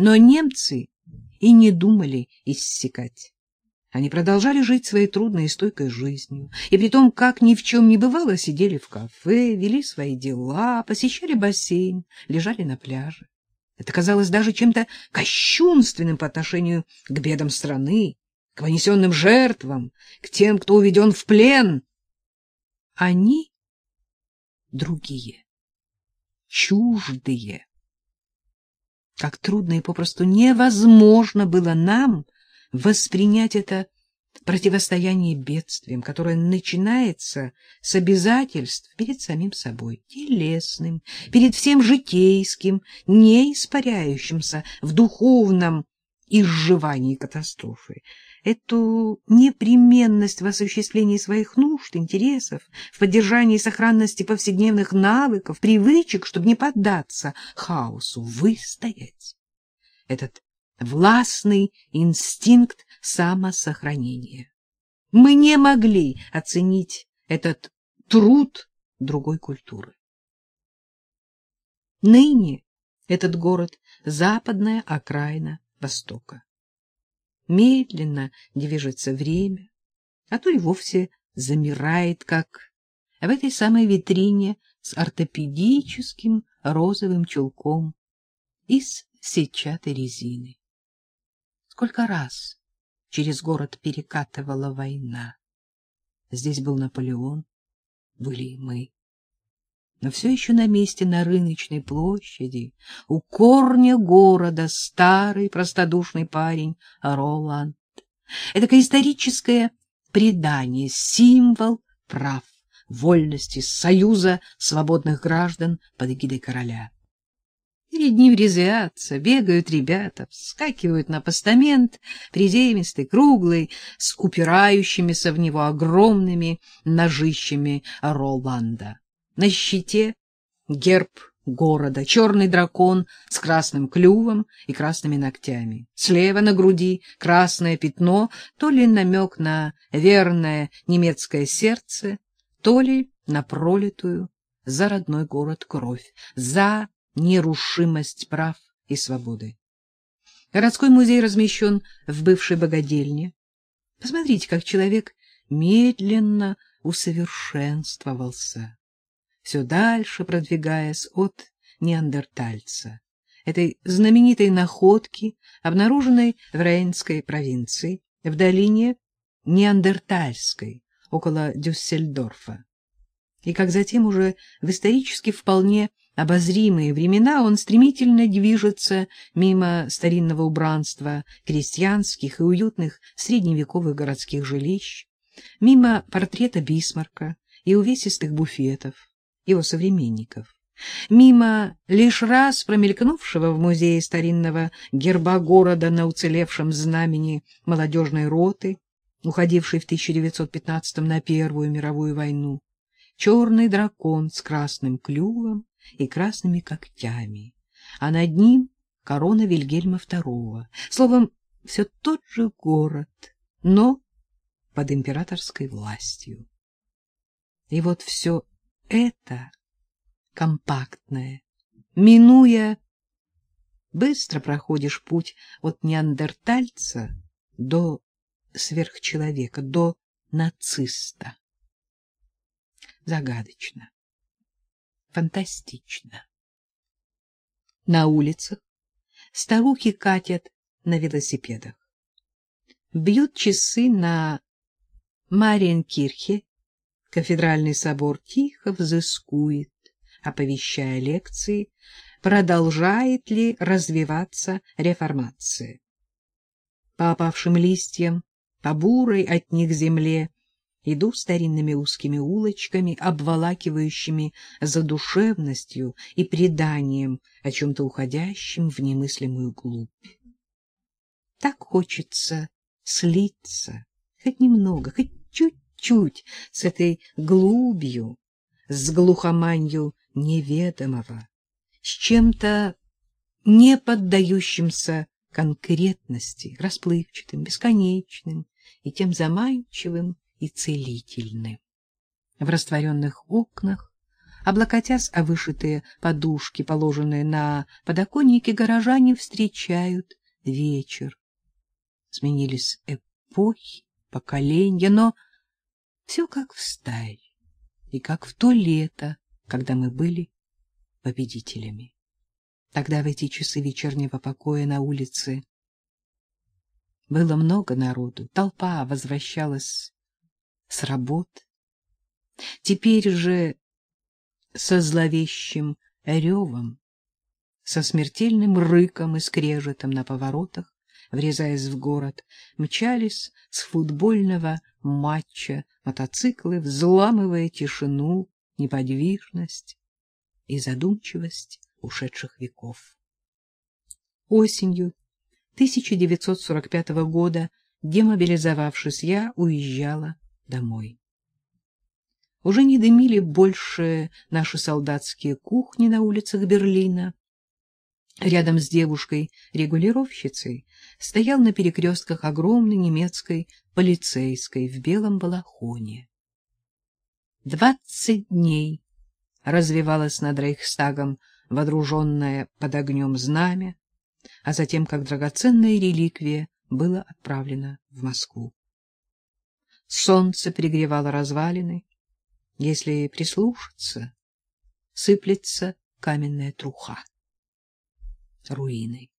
Но немцы и не думали иссякать. Они продолжали жить своей трудной и стойкой жизнью, и при том, как ни в чем не бывало, сидели в кафе, вели свои дела, посещали бассейн, лежали на пляже. Это казалось даже чем-то кощунственным по отношению к бедам страны, к понесенным жертвам, к тем, кто уведен в плен. Они другие, чуждые. Как трудно и попросту невозможно было нам воспринять это противостояние бедствиям, которое начинается с обязательств перед самим собой, телесным, перед всем житейским, не испаряющимся в духовном изживании катастрофы. Эту непременность в осуществлении своих нужд, интересов, в поддержании сохранности повседневных навыков, привычек, чтобы не поддаться хаосу, выстоять. Этот властный инстинкт самосохранения. Мы не могли оценить этот труд другой культуры. Ныне этот город — западная окраина Востока. Медленно движется время, а то и вовсе замирает, как в этой самой витрине с ортопедическим розовым чулком из сетчатой резины. Сколько раз через город перекатывала война. Здесь был Наполеон, были и мы. Но все еще на месте на рыночной площади, у корня города, старый простодушный парень Роланд. Это историческое предание, символ прав, вольности, союза свободных граждан под эгидой короля. Перед ним резвятся, бегают ребята, вскакивают на постамент, приземистый, круглый, с упирающимися в него огромными ножищами Роланда. На щите герб города, черный дракон с красным клювом и красными ногтями. Слева на груди красное пятно, то ли намек на верное немецкое сердце, то ли на пролитую за родной город кровь, за нерушимость прав и свободы. Городской музей размещен в бывшей богадельне. Посмотрите, как человек медленно усовершенствовался, все дальше продвигаясь от неандертальца, этой знаменитой находки, обнаруженной в Рейнской провинции, в долине Неандертальской, около Дюссельдорфа. И как затем уже в исторически вполне обозримые времена он стремительно движется мимо старинного убранства крестьянских и уютных средневековых городских жилищ, мимо портрета Бисмарка и увесистых буфетов, его современников, мимо лишь раз промелькнувшего в музее старинного герба города на уцелевшем знамени молодежной роты, уходившей в 1915 на Первую мировую войну, черный дракон с красным клювом и красными когтями, а над ним корона Вильгельма II. Словом, все тот же город, но под императорской властью. И вот все это компактное, минуя, быстро проходишь путь от неандертальца до сверхчеловека, до нациста. Загадочно фантастично. На улицах старухи катят на велосипедах. Бьют часы на Мариенкирхе, кафедральный собор тихо взыскует, оповещая лекции, продолжает ли развиваться реформация. По опавшим листьям, по бурой от них земле Иду старинными узкими улочками, обволакивающими задушевностью и преданием о чем-то уходящем в немыслимую глубь. Так хочется слиться, хоть немного, хоть чуть-чуть с этой глубью, с глухоманью неведомого, с чем-то не поддающимся конкретности, расплывчатым, бесконечным и тем заманчивым, и целительны. В растворенных окнах облокотясь о вышитые подушки, положенные на подоконнике, горожане встречают вечер. Сменились эпохи, поколения, но все как в стае и как в то лето, когда мы были победителями. Тогда в эти часы вечернего покоя на улице было много народу, толпа возвращалась с работ. Теперь же со зловещим ревом, со смертельным рыком и скрежетом на поворотах, врезаясь в город, мчались с футбольного матча мотоциклы, взламывая тишину, неподвижность и задумчивость ушедших веков. Осенью 1945 года, демобилизовавшись, я уезжала домой. Уже не дымили больше наши солдатские кухни на улицах Берлина. Рядом с девушкой-регулировщицей стоял на перекрестках огромной немецкой полицейской в белом балахоне. Двадцать дней развивалось над Рейхстагом водруженное под огнем знамя, а затем, как драгоценная реликвия, было отправлено в Москву. Солнце пригревало развалины. Если прислушаться, сыплется каменная труха. Руины.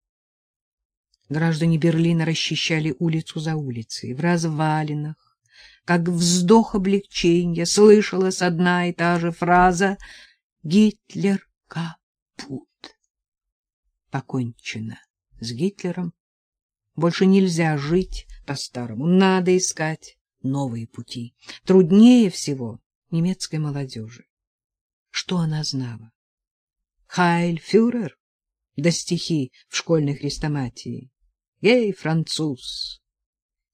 Граждане Берлина расчищали улицу за улицей. В развалинах, как вздох облегчения, слышалась одна и та же фраза «Гитлер капут» покончено с Гитлером. Больше нельзя жить по-старому, надо искать новые пути. Труднее всего немецкой молодежи. Что она знала? Хайль фюрер, да стихи в школьной хрестоматии. Эй, француз,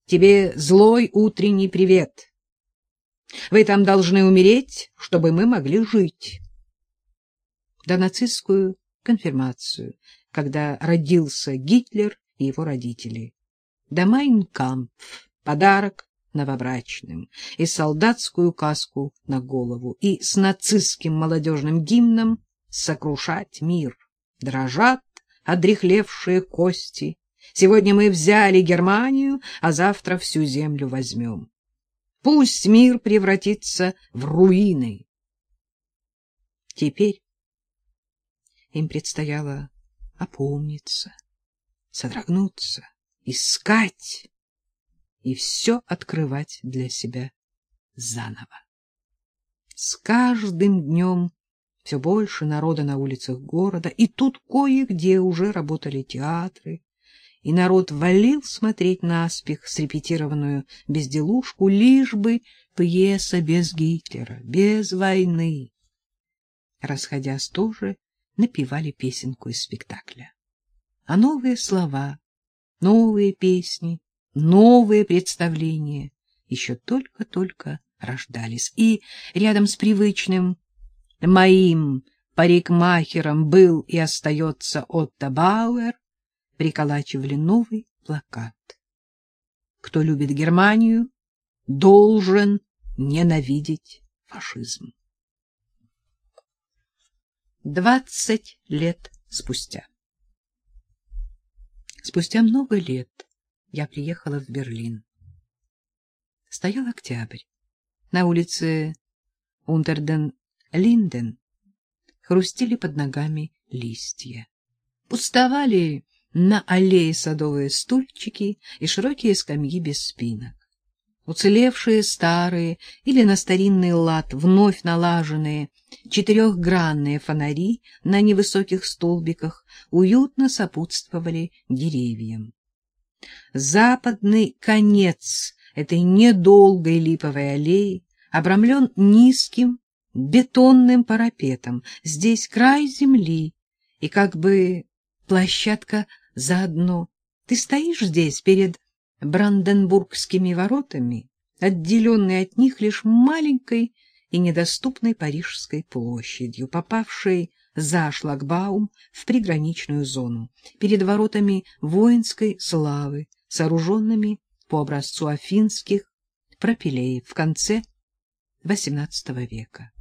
тебе злой утренний привет. Вы там должны умереть, чтобы мы могли жить. Да нацистскую конфирмацию когда родился Гитлер и его родители. Да Майнкампф, подарок новобрачным, и солдатскую каску на голову, и с нацистским молодежным гимном «Сокрушать мир». Дрожат одрехлевшие кости. Сегодня мы взяли Германию, а завтра всю землю возьмем. Пусть мир превратится в руины. Теперь им предстояло опомниться, содрогнуться, искать и все открывать для себя заново. С каждым днем все больше народа на улицах города, и тут кое-где уже работали театры, и народ валил смотреть наспех срепетированную безделушку, лишь бы пьеса без Гитлера, без войны. Расходясь тоже, напевали песенку из спектакля. А новые слова, новые песни, новые представления еще только-только рождались. И рядом с привычным моим парикмахером был и остается Отто Бауэр, приколачивали новый плакат. Кто любит Германию, должен ненавидеть фашизм. Двадцать лет спустя. Спустя много лет я приехала в Берлин. Стоял октябрь. На улице Унтерден-Линден хрустели под ногами листья. Пустовали на аллее садовые стульчики и широкие скамьи без спинок уцелевшие старые или на старинный лад вновь налаженные четырехгранные фонари на невысоких столбиках уютно сопутствовали деревьям. Западный конец этой недолгой липовой аллеи обрамлен низким бетонным парапетом. Здесь край земли и как бы площадка заодно. Ты стоишь здесь перед Бранденбургскими воротами, отделенной от них лишь маленькой и недоступной Парижской площадью, попавшей за шлагбаум в приграничную зону, перед воротами воинской славы, сооруженными по образцу афинских пропилеев в конце XVIII века.